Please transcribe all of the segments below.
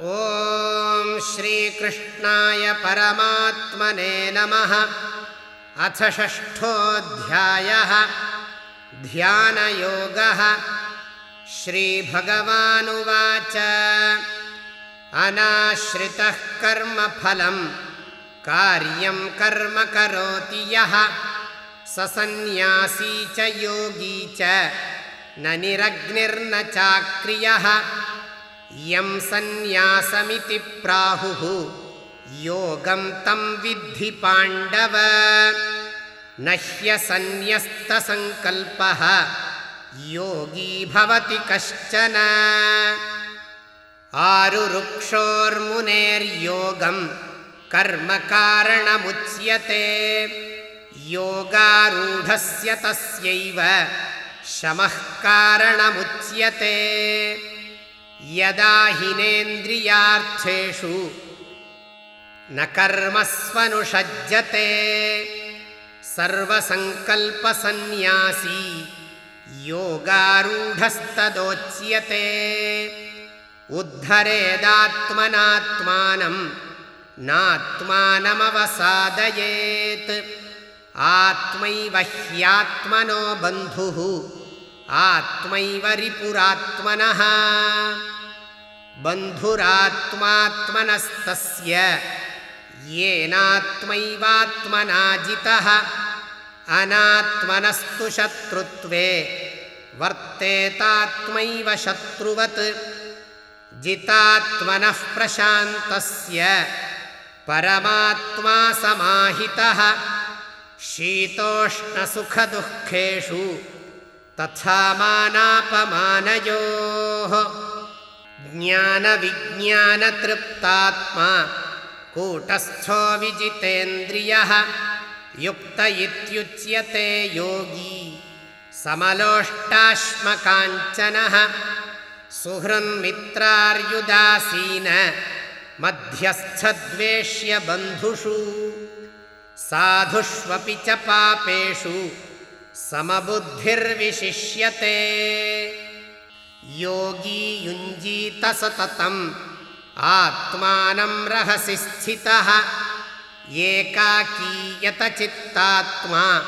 ॐ श्रीकृष्णाय परमात्मने नमः। अथ षष्ठोऽध्यायः। ध्यानयोगः। श्रीभगवानुवाच। अनाश्रितः कर्मफलं कार्यं कर्म करोति यः। ससन्न्यासी च योगी च। न निरग्निर्न चाक्रियः यं सन्न्यासमिति प्राहुः योगं तं विद्धि पाण्डव। न ह्यसन्न्यस्तसङ्कल्पः योगी भवति कश्चन। आरुरुक्षोर्मुनेर्योगं कर्मकारणमुच्यते योगारूढस्य तस्यैव शमः कारणमुच्यते यदा हिनेन्द्रियार्थेषु न कर्मस्वनुषज्यते सर्वसङ्कल्पसन्न्यासी योगारूढस्तदोच्यते। उद्धरेदात्मनात्मानं नात्मानमवसादयेत्। आत्मैव ह्यात्मनो बन्धुः आत्मैव रिपुरात्मनः बन्धुरात्मात्मनस्तस्य येनात्मैवात्मनाजितः अनात्मनस्तु शत्रुत्वे वर्तेतात्मैव शत्रुवत् जितात्मनः प्रशान्तस्य परमात्मा समाहितः शीतोष्णसुखदुःखेषु तथा मानापमानयोः ज्ञानविज्ञानतृप्तात्मा कूटस्थो विजितेन्द्रियः युक्त इत्युच्यते योगी समलोष्टाश्मकाञ्चनः सुहृन्मित्रार्युदासीन मध्यस्थद्वेष्यबन्धुषु साधुष्वपि च पापेषु समबुद्धिर्विशिष्यते योगी युञ्जीतसततम् आत्मानं रहसि स्थितः। एकाकीयतचित्तात्मा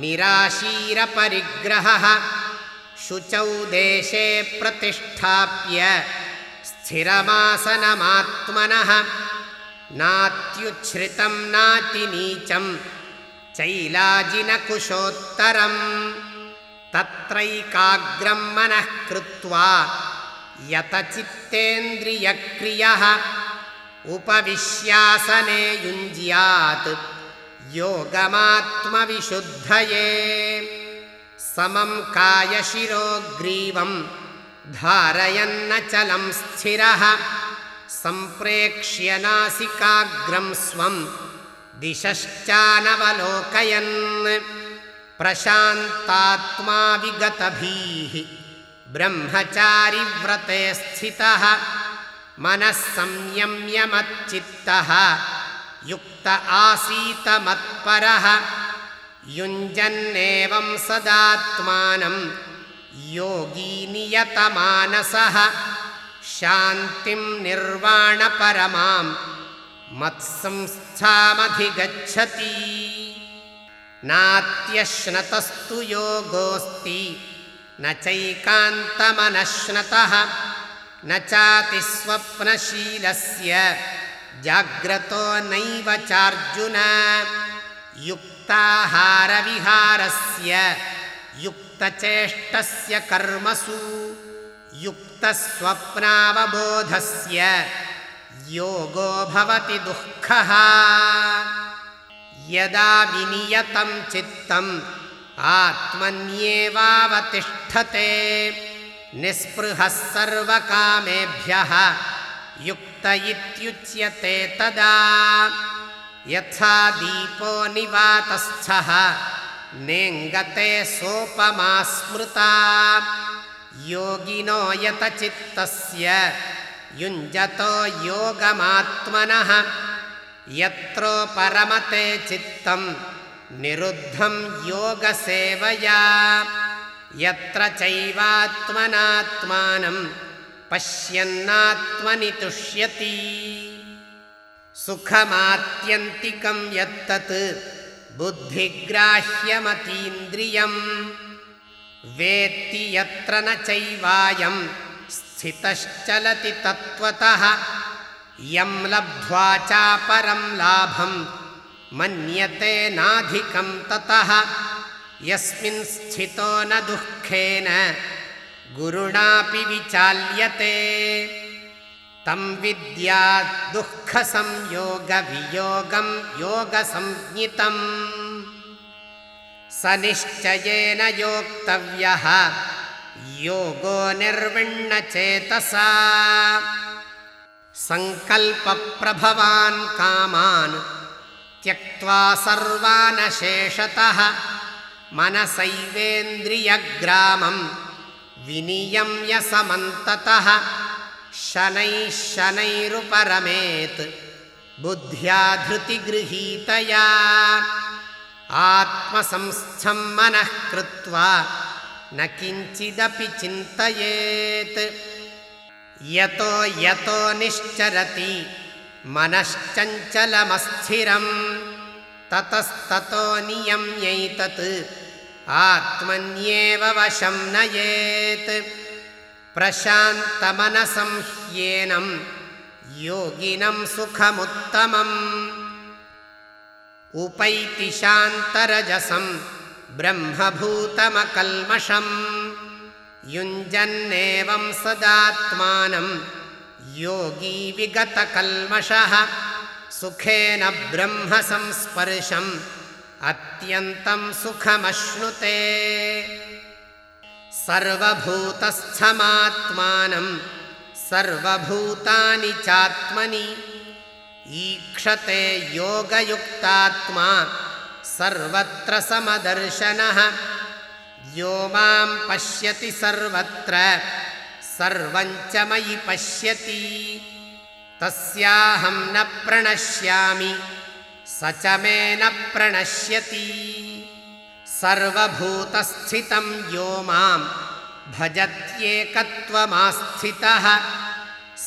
निराशीरपरिग्रहः। शुचौ देशे प्रतिष्ठाप्य स्थिरमासनमात्मनः। नात्युच्छ्रितं नातिनीचम् चैलाजिनकुशोत्तरम् तत्रैकाग्रं मनः कृत्वा यतचित्तेन्द्रियक्रियः उपविश्यासने युञ्ज्यात् योगमात्मविशुद्धये। समं कायशिरोग्रीवं धारयन्नचलं स्थिरः सम्प्रेक्ष्य नासिकाग्रं स्वं दिशश्चानवलोकयन् प्रशान्तात्मा विगतभीः ब्रह्मचारिव्रते स्थितः। मनः संयम्यमच्चित्तः युक्त आसीत मत्परः युञ्जन्नेवं सदात्मानं। योगी नियतमानसः। शान्तिं निर्वाणपरमां। मत्संस्थामधिगच्छति नात्यश्नतस्तु योगोऽस्ति। न चैकान्तमनश्नतः न चातिस्वप्नशीलस्य। जाग्रतो नैव चार्जुन। युक्ताहारविहारस्य। युक्तचेष्टस्य कर्मसु। युक्तस्वप्नावबोधस्य। योगो भवति दुःखः यदा विनियतं चित्तम् आत्मन्येवावतिष्ठते। निःस्पृहः सर्वकामेभ्यः युक्त इत्युच्यते तदा। यथा दीपो निवातस्थः नेङ्गते सोपमा स्मृता योगिनो यतचित्तस्य युञ्जतो योगमात्मनः यत्रो परमते चित्तं निरुद्धं योगसेवया। यत्र चैवात्मनात्मानं पश्यन्नात्मनि तुष्यति। सुखमात्यन्तिकं यत्तत् बुद्धिग्राह्यमतीन्द्रियम्। वेत्ति यत्र न चैवायं स्थितश्चलति तत्त्वतः यं लब्ध्वा चापरं लाभं मन्यते नाधिकं ततः। यस्मिन् स्थितो न दुःखेन गुरुणापि विचाल्यते। तं विद्या दुःखसंयोगवियोगं योगसंज्ञितम्। स निश्चयेन योक्तव्यः योगो निर्विण्णचेतसा सङ्कल्पप्रभवान् कामान् त्यक्त्वा सर्वानशेषतः मनसैवेन्द्रियग्रामं विनियम्य समन्ततः शनैः शनैरुपरमेत् बुद्ध्या धृतिगृहीतया। आत्मसंस्थं मनः कृत्वा न किञ्चिदपि चिन्तयेत् यतो यतो निश्चरति मनश्चञ्चलमस्थिरं ततस्ततो नियम्यैतत् आत्मन्येव वशं नयेत्। प्रशान्तमनसं ह्येनं योगिनं सुखमुत्तमम्। उपैति शान्तरजसं ब्रह्मभूतमकल्मषम् युञ्जन्नेवं सदात्मानं योगी विगतकल्मषः सुखेन ब्रह्मसंस्पर्शम् अत्यन्तं सुखमश्नुते। सर्वभूतस्थमात्मानं सर्वभूतानि चात्मनि ईक्षते योगयुक्तात्मा सर्वत्र समदर्शनः यो मां पश्यति सर्वत्र सर्वञ्च मयि पश्यति। तस्याहं न प्रणश्यामि स च मे न प्रणश्यति। सर्वभूतस्थितं यो मां भजत्येकत्वमास्थितः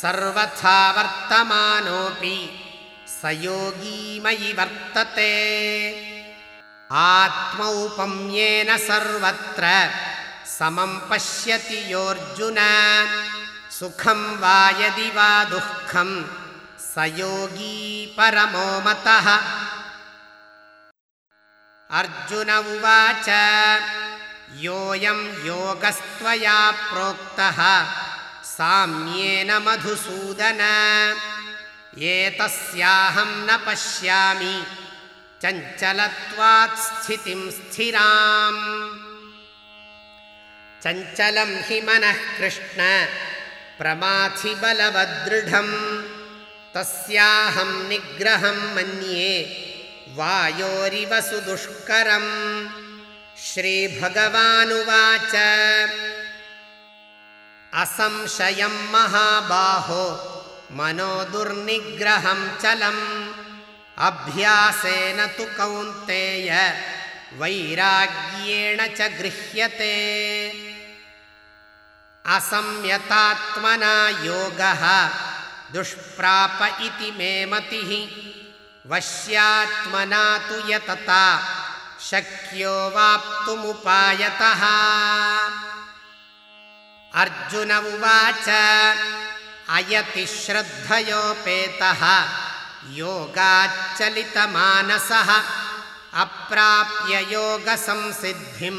सर्वथा वर्तमानोऽपि स योगी मयि वर्तते आत्मौपम्येन सर्वत्र। समं पश्यति योऽर्जुन। सुखं वा यदि वा दुःखं। स योगी परमो मतः। अर्जुन उवाच योऽयं योगस्त्वया प्रोक्तः। साम्येन मधुसूदन। एतस्याहं न पश्यामि चञ्चलत्वात् स्थितिं स्थिराम्। चञ्चलं हि मनः कृष्ण प्रमाथि बलवदृढम् तस्याहं निग्रहं मन्ये वायोरिव सुदुष्करम्। श्रीभगवानुवाच असंशयं महाबाहो मनो दुर्निग्रहं चलम् अभ्यासेन तु कौन्तेय वैराग्येण च गृह्यते। असंयतात्मना योगः दुष्प्राप इति मे मतिः वश्यात्मना तु यतता शक्यो वाप्तुमुपायतः। अर्जुन उवाच अयति श्रद्धयोपेतः योगाच्चलितमानसः अप्राप्य योगसंसिद्धिं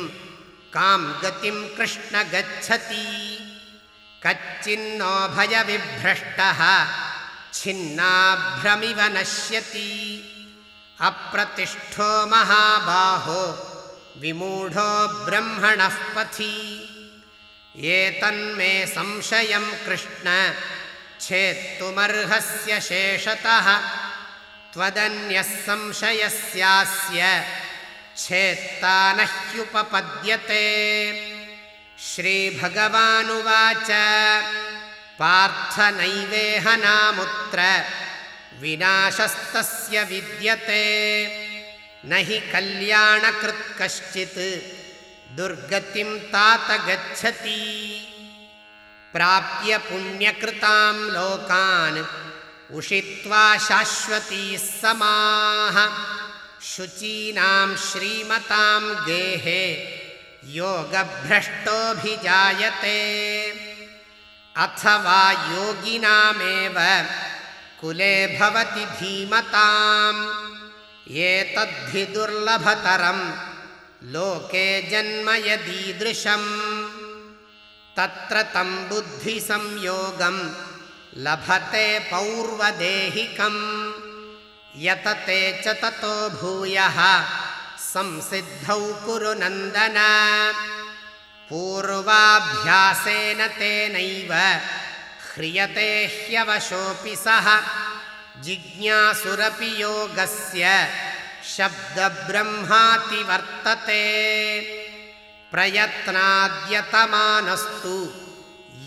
कां गतिं कृष्ण गच्छति। कच्चिन्नो भयविभ्रष्टः छिन्नाभ्रमिव नश्यति। अप्रतिष्ठो महाबाहो विमूढो ब्रह्मणः पथि। एतन्मे संशयं कृष्ण छेत्तुमर्हस्य शेषतः। त्वदन्यः संशयस्यास्य छेत्ता न ह्युपपद्यते श्रीभगवानुवाच पार्थनैवेहनामुत्र विनाशस्तस्य विद्यते। न हि कल्याणकृत् कश्चित् दुर्गतिं तात गच्छति प्राप्य पुण्यकृतां लोकान् उषित्वा शाश्वतीः समाः। शुचीनां श्रीमतां गेहे योगभ्रष्टोऽभिजायते। अथवा योगिनामेव कुले भवति धीमताम्। एतद्धि दुर्लभतरं लोके जन्म यदीदृशम् तत्र तं बुद्धिसंयोगं लभते पौर्वदेहिकम्। यतते च ततो भूयः संसिद्धौ कुरु नन्दन। पूर्वाभ्यासेन तेनैव ह्रियते ह्यवशोऽपि सः। जिज्ञासुरपि योगस्य शब्दब्रह्माति वर्तते प्रयत्नाद्यतमानस्तु।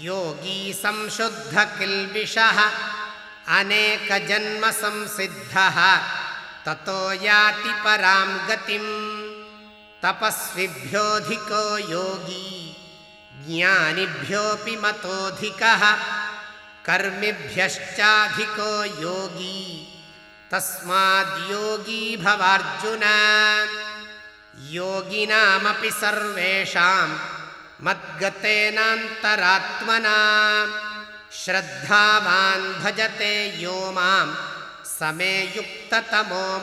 योगी संशुद्धकिल्बिषः अनेकजन्मसंसिद्धः ततो याति परां गतिम्। तपस्विभ्योऽधिको योगी ज्ञानिभ्योऽपि मतोऽधिकः कर्मिभ्यश्चाधिको योगी। तस्माद्योगी भवार्जुन योगिनामपि सर्वेषां मद्गतेनान्तरात्मना। श्रद्धावान् भजते यो मां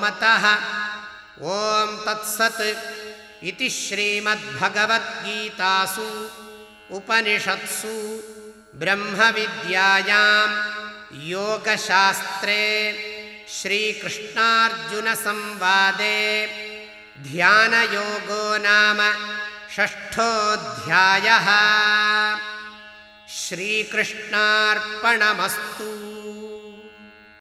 मतः। ॐ तत्सत् इति श्रीमद्भगवद्गीतासु उपनिषत्सु ब्रह्मविद्यायां योगशास्त्रे श्रीकृष्णार्जुनसंवादे ध्यानयोगो नाम षष्ठोऽध्यायः। श्रीकृष्णार्पणमस्तु